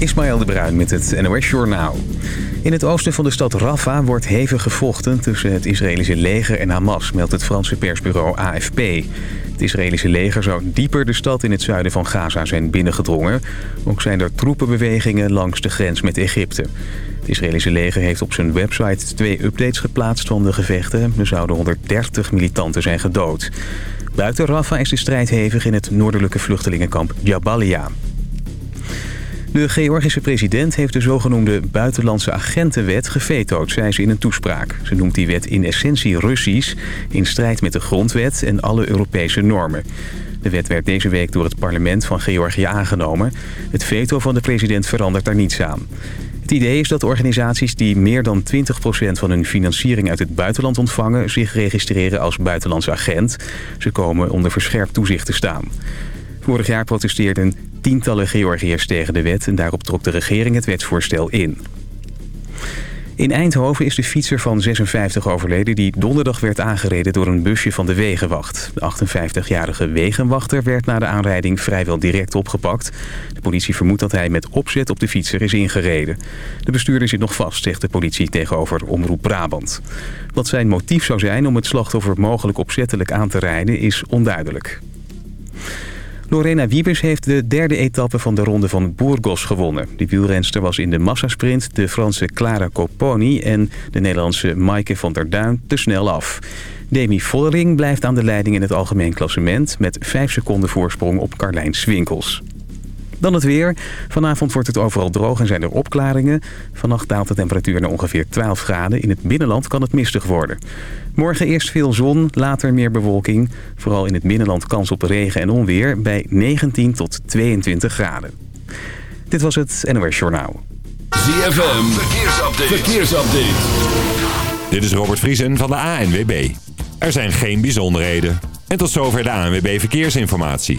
Ismaël de Bruin met het NOS Journaal. In het oosten van de stad Rafah wordt hevig gevochten tussen het Israëlische leger en Hamas, meldt het Franse persbureau AFP. Het Israëlische leger zou dieper de stad in het zuiden van Gaza zijn binnengedrongen. Ook zijn er troepenbewegingen langs de grens met Egypte. Het Israëlische leger heeft op zijn website twee updates geplaatst van de gevechten. Er zouden 130 militanten zijn gedood. Buiten Rafah is de strijd hevig in het noordelijke vluchtelingenkamp Jabalia. De Georgische president heeft de zogenoemde buitenlandse agentenwet gevetood, zei ze in een toespraak. Ze noemt die wet in essentie Russisch, in strijd met de grondwet en alle Europese normen. De wet werd deze week door het parlement van Georgië aangenomen. Het veto van de president verandert daar niets aan. Het idee is dat organisaties die meer dan 20% van hun financiering uit het buitenland ontvangen... zich registreren als buitenlandse agent. Ze komen onder verscherpt toezicht te staan. Vorig jaar protesteerden tientallen Georgiërs tegen de wet... en daarop trok de regering het wetsvoorstel in. In Eindhoven is de fietser van 56 overleden... die donderdag werd aangereden door een busje van de Wegenwacht. De 58-jarige Wegenwachter werd na de aanrijding vrijwel direct opgepakt. De politie vermoedt dat hij met opzet op de fietser is ingereden. De bestuurder zit nog vast, zegt de politie tegenover Omroep Brabant. Wat zijn motief zou zijn om het slachtoffer mogelijk opzettelijk aan te rijden... is onduidelijk. Lorena Wiebes heeft de derde etappe van de ronde van Burgos gewonnen. De wielrenster was in de massasprint de Franse Clara Copponi en de Nederlandse Maaike van der Duin te snel af. Demi Vollering blijft aan de leiding in het algemeen klassement... met 5 seconden voorsprong op Carlijn Swinkels. Dan het weer. Vanavond wordt het overal droog en zijn er opklaringen. Vannacht daalt de temperatuur naar ongeveer 12 graden. In het binnenland kan het mistig worden. Morgen eerst veel zon, later meer bewolking. Vooral in het binnenland kans op regen en onweer bij 19 tot 22 graden. Dit was het NOS Journaal. ZFM, verkeersupdate. verkeersupdate. Dit is Robert Vriesen van de ANWB. Er zijn geen bijzonderheden. En tot zover de ANWB Verkeersinformatie.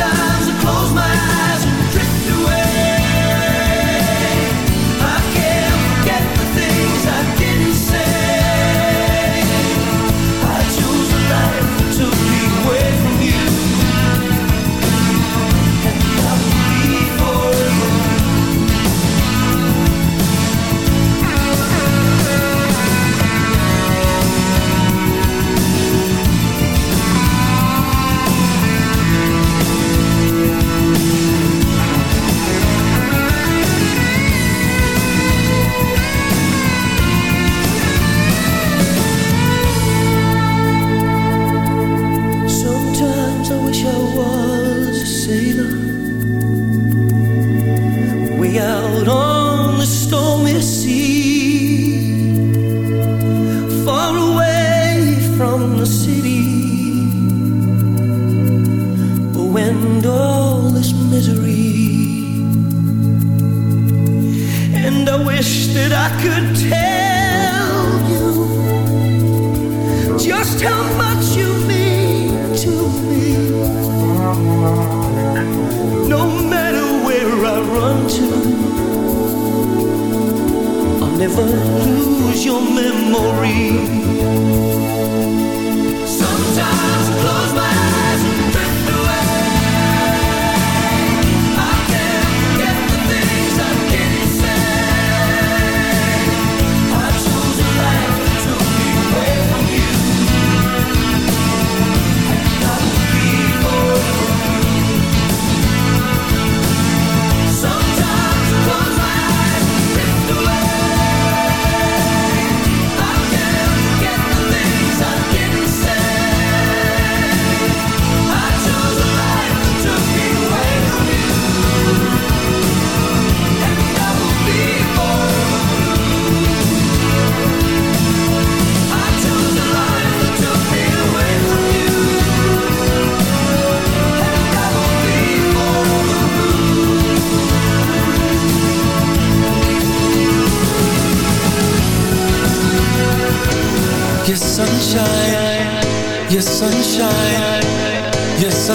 time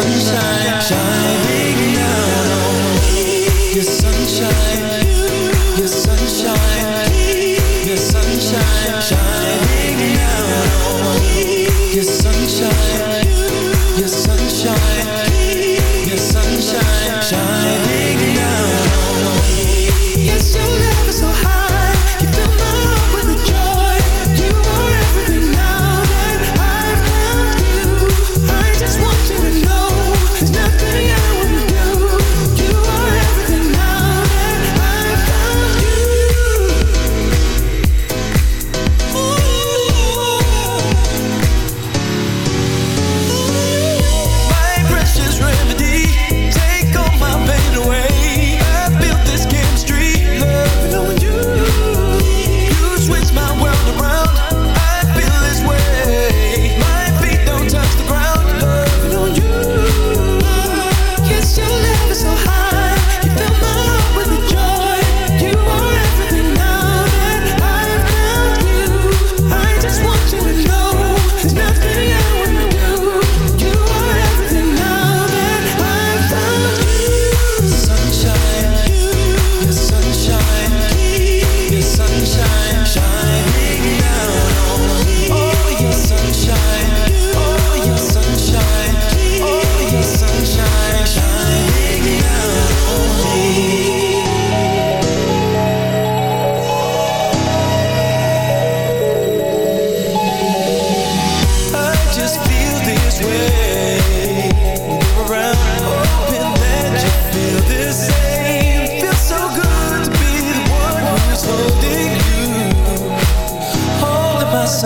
sunshine shining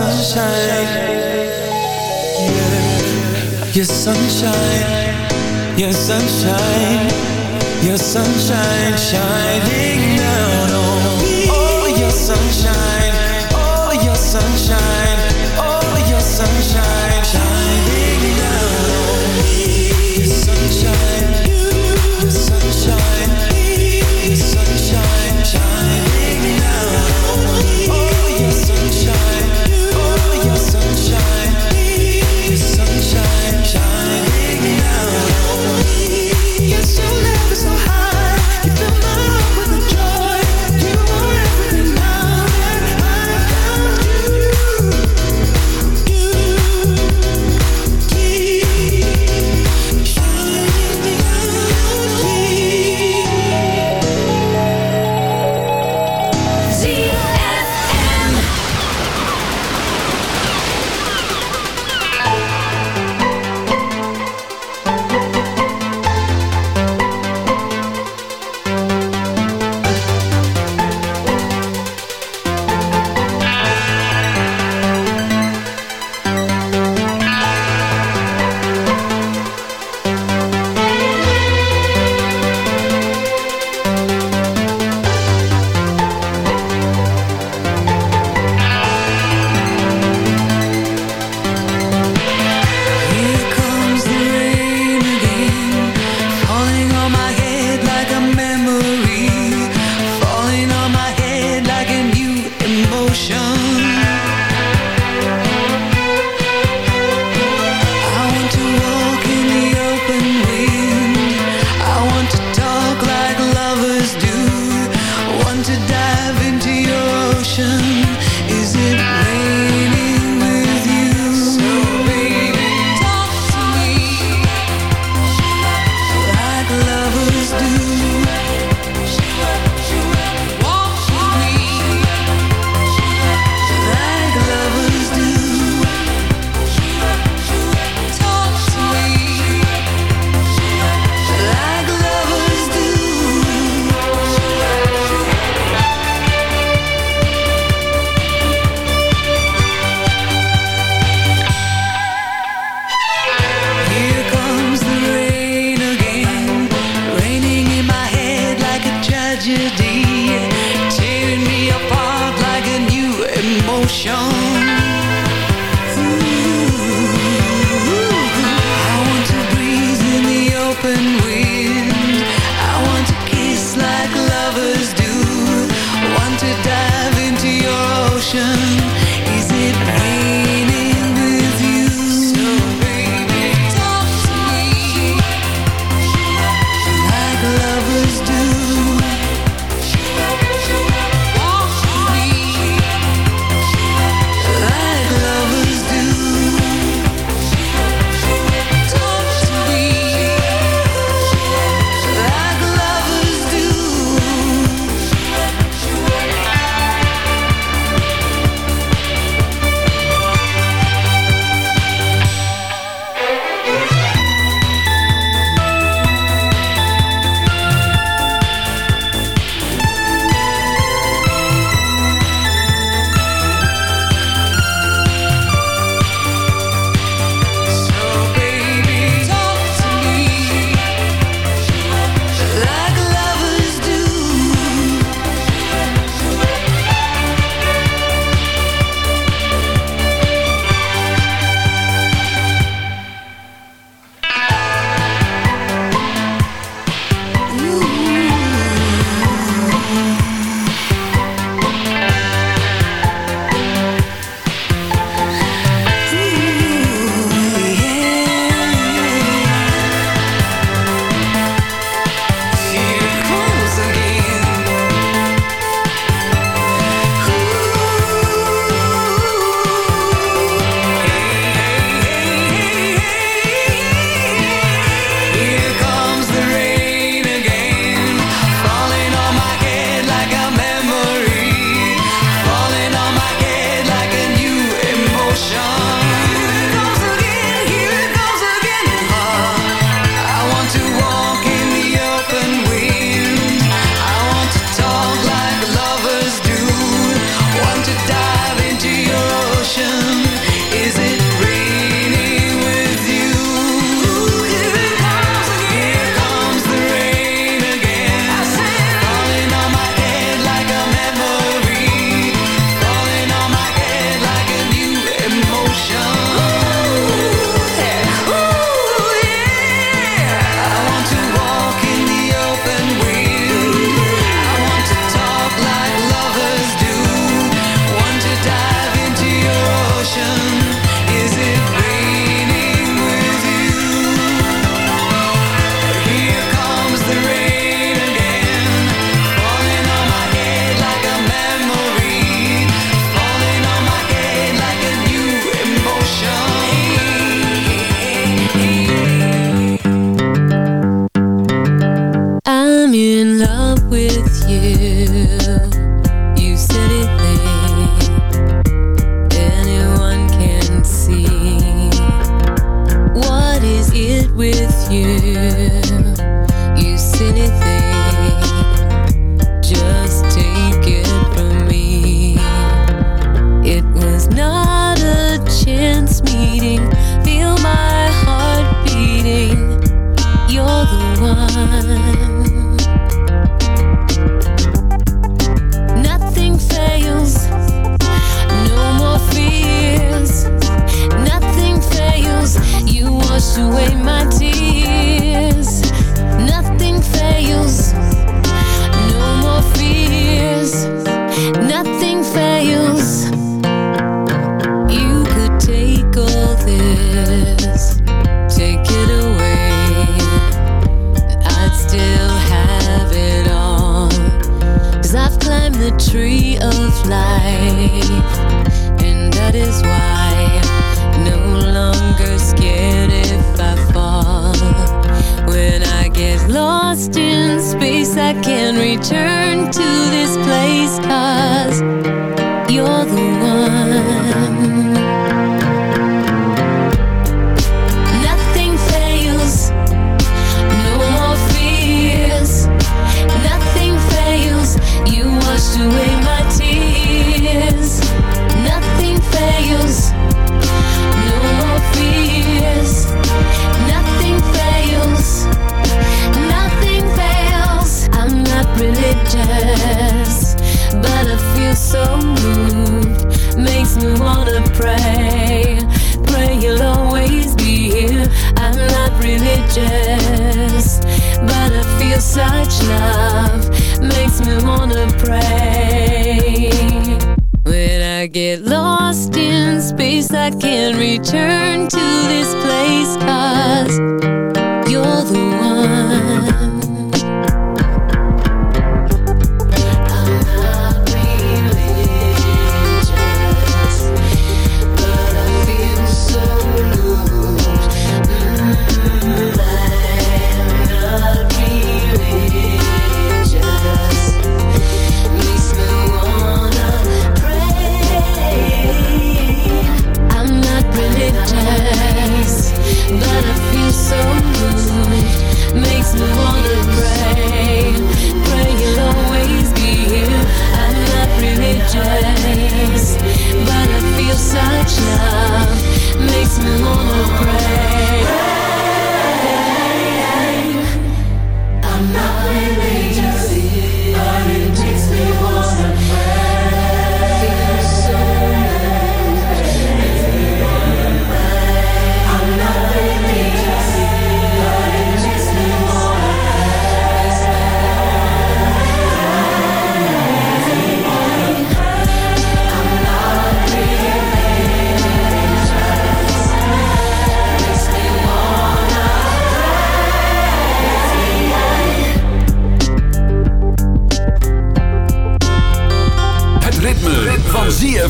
sunshine. Yeah, your sunshine Your sunshine Your sunshine shining down on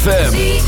ZFM.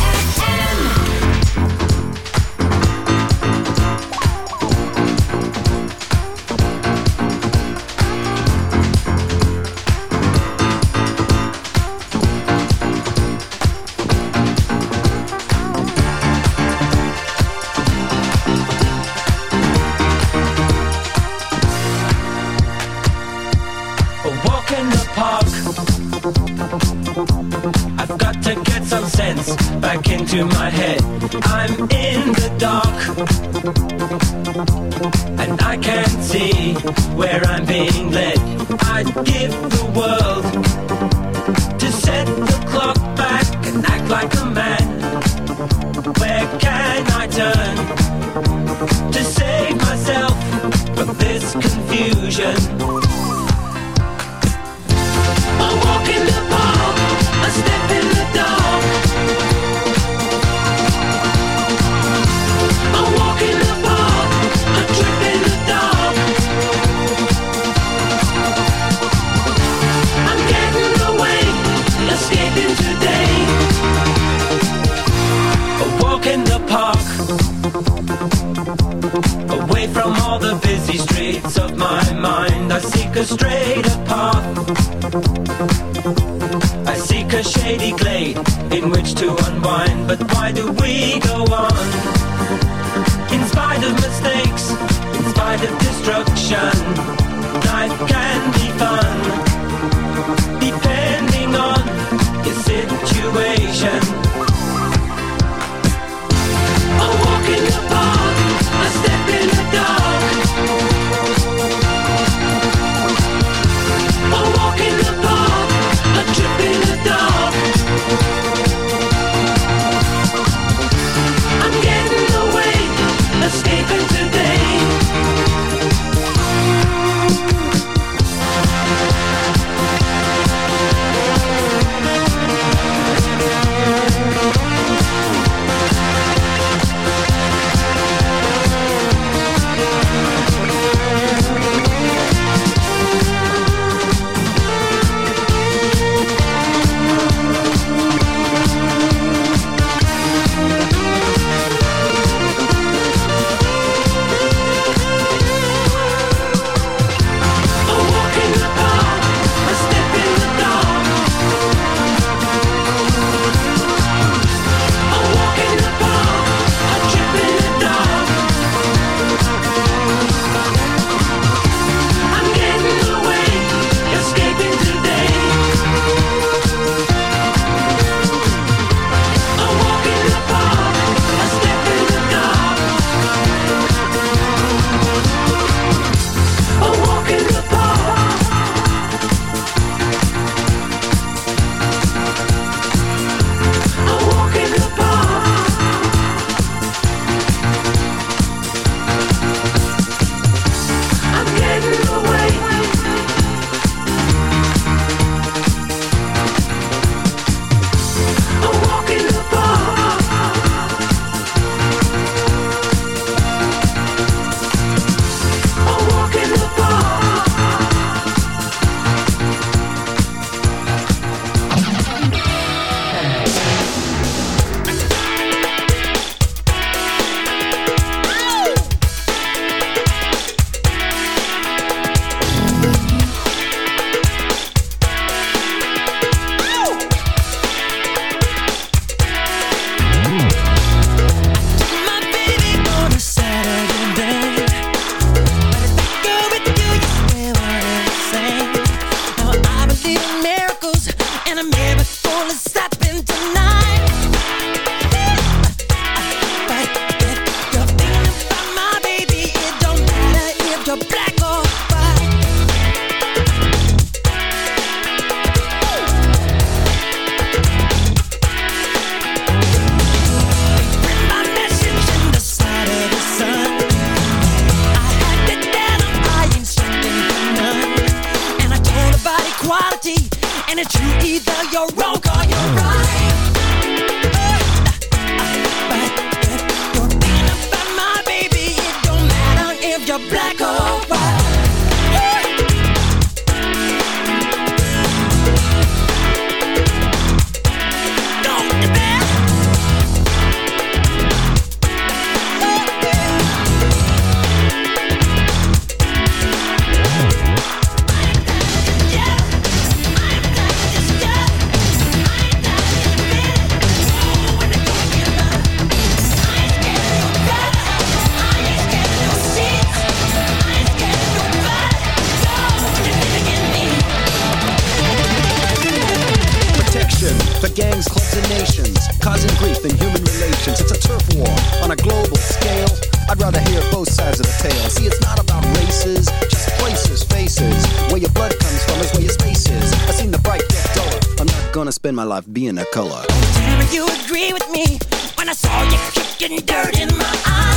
Gangs, clubs, and nations, causing grief in human relations. It's a turf war on a global scale. I'd rather hear both sides of the tale. See, it's not about races, just places, faces. Where your blood comes from is where your space is. I've seen the bright get duller. I'm not gonna spend my life being a color. Damn, you agree with me when I saw you kicking dirt in my eye.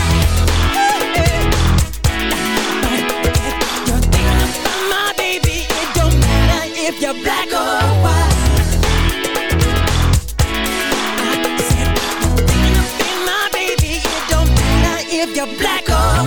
You're thinking about my baby. It don't matter if you're black or white.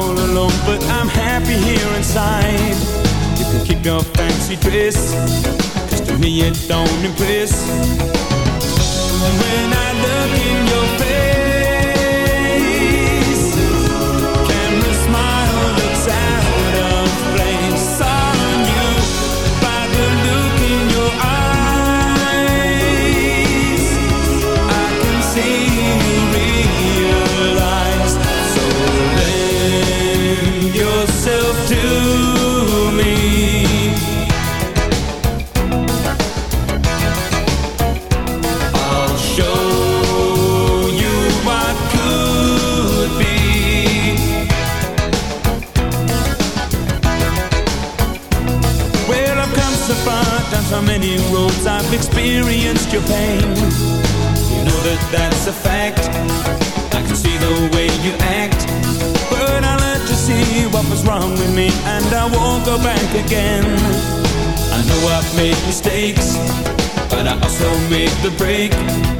all alone, but I'm happy here inside. You can keep your fancy dress, cause to me it don't impress. And when I look in your face, me, and I won't go back again. I know I've made mistakes, but I also made the break.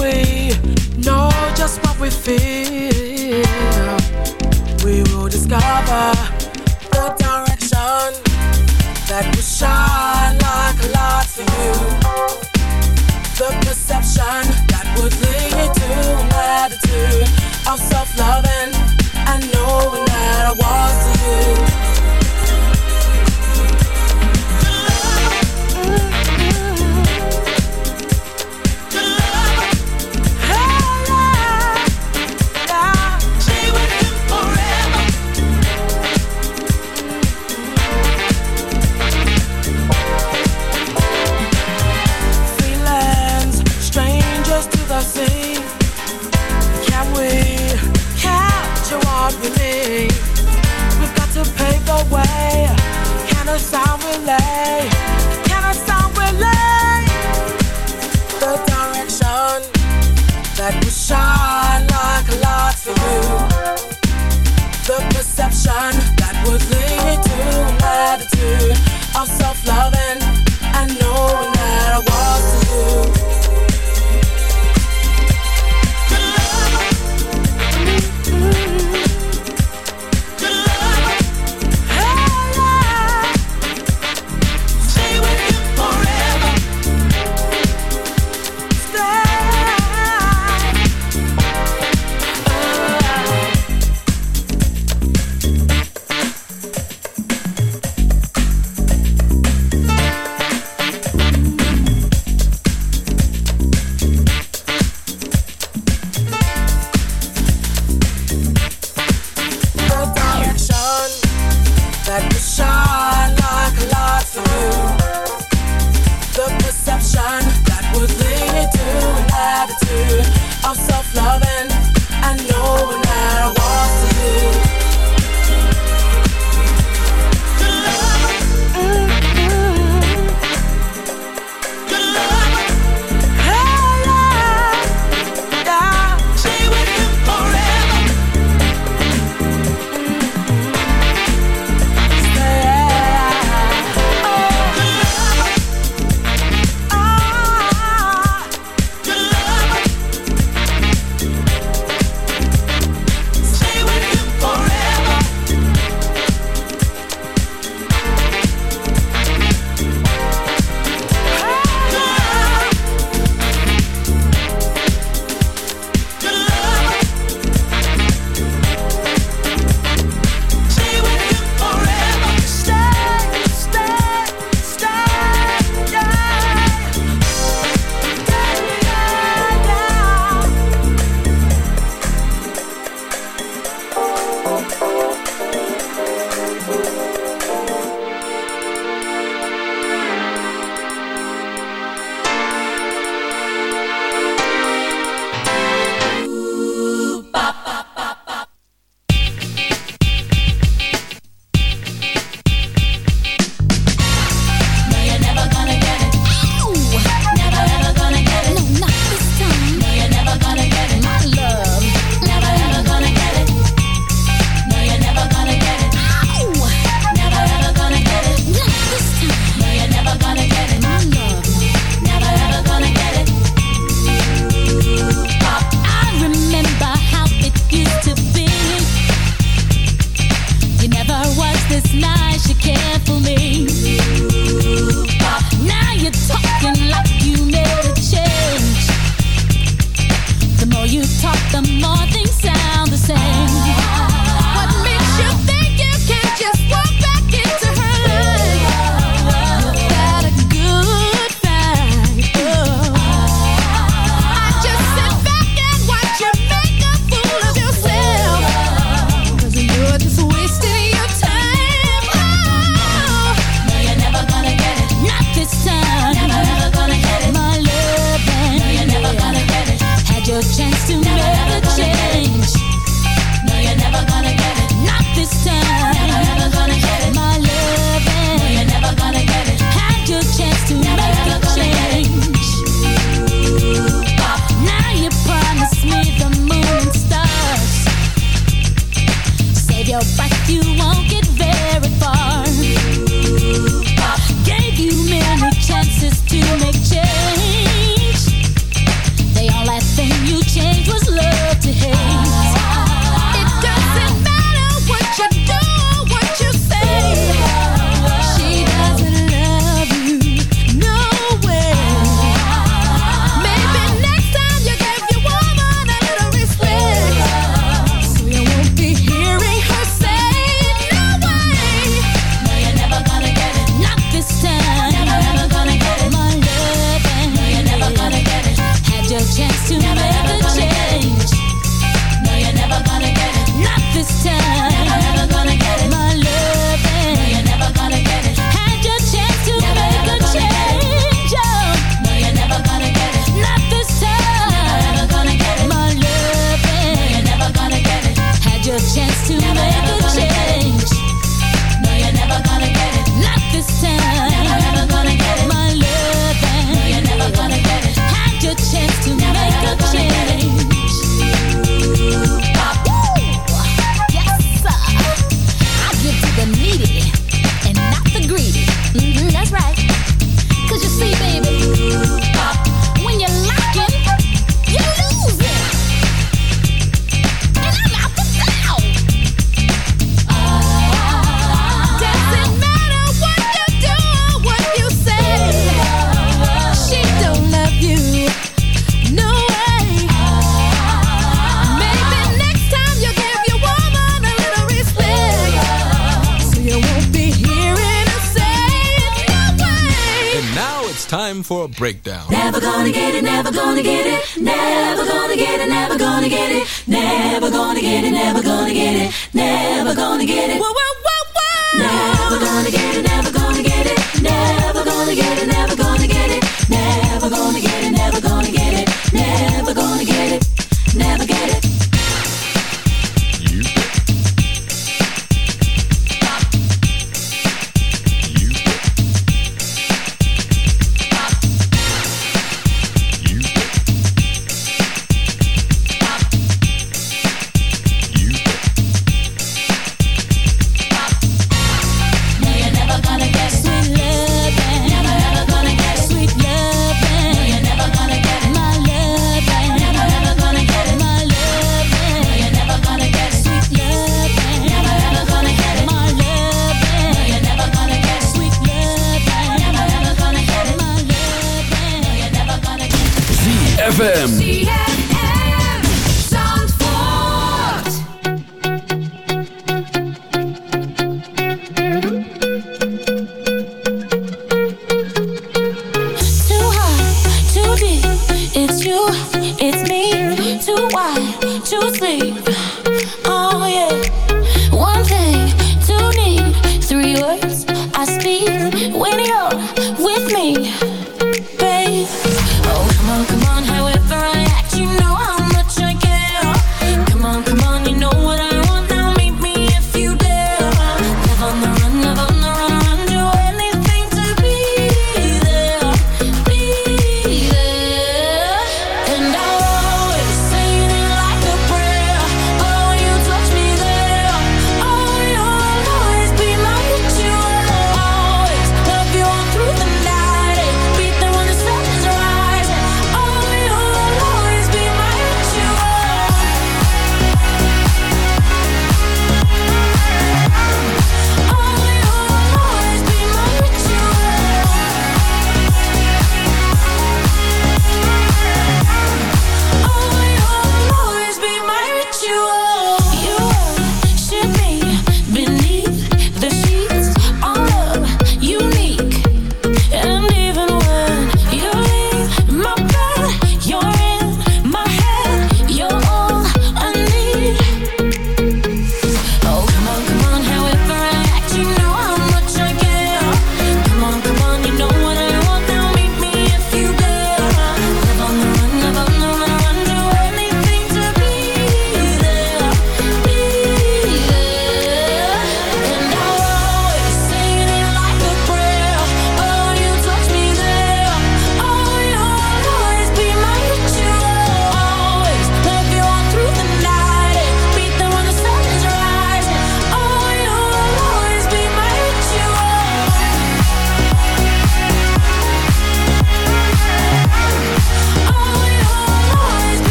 we know just what we feel, we will discover the direction that will shine like a light for you. The perception that would lead to an attitude of self-loving and knowing that I want. love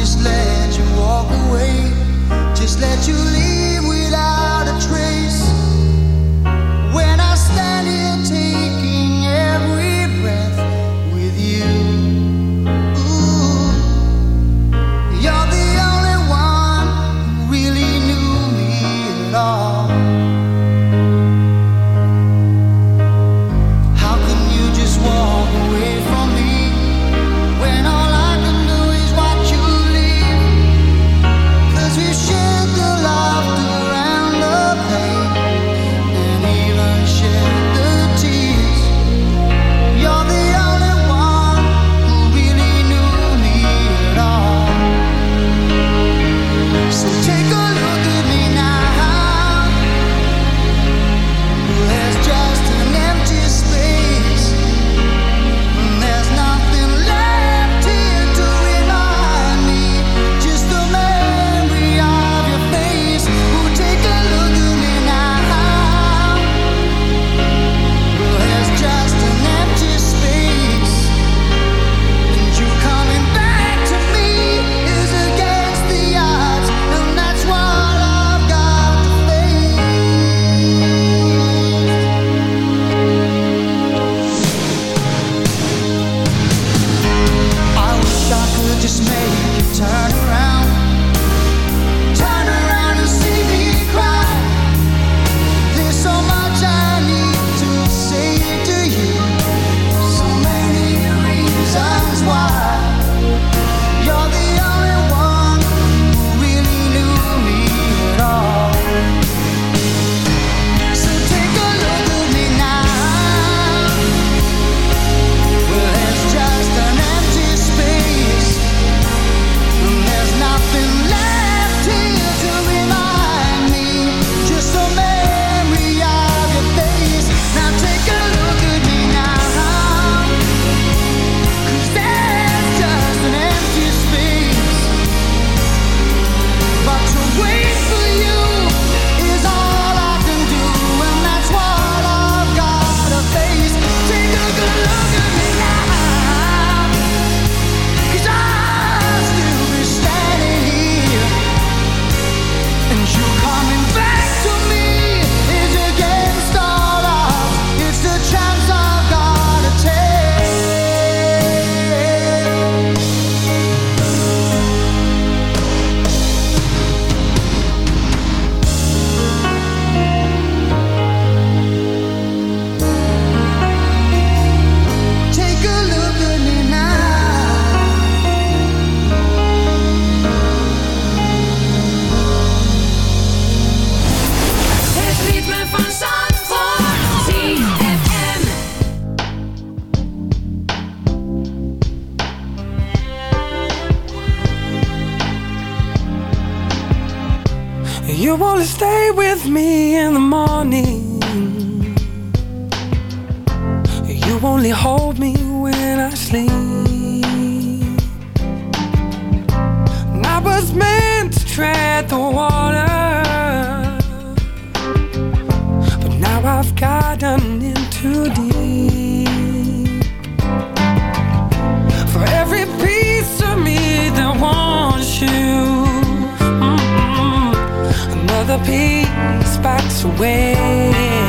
just let you walk away, just let you leave. peace backs away.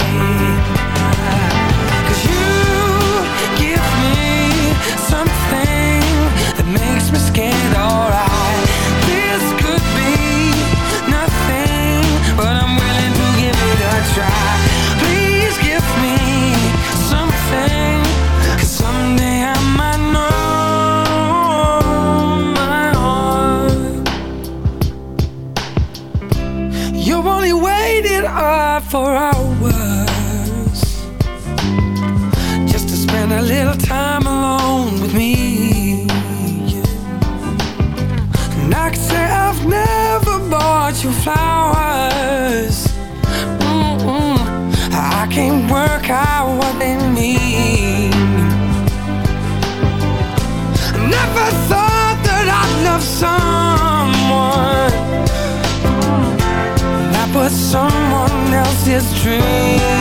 is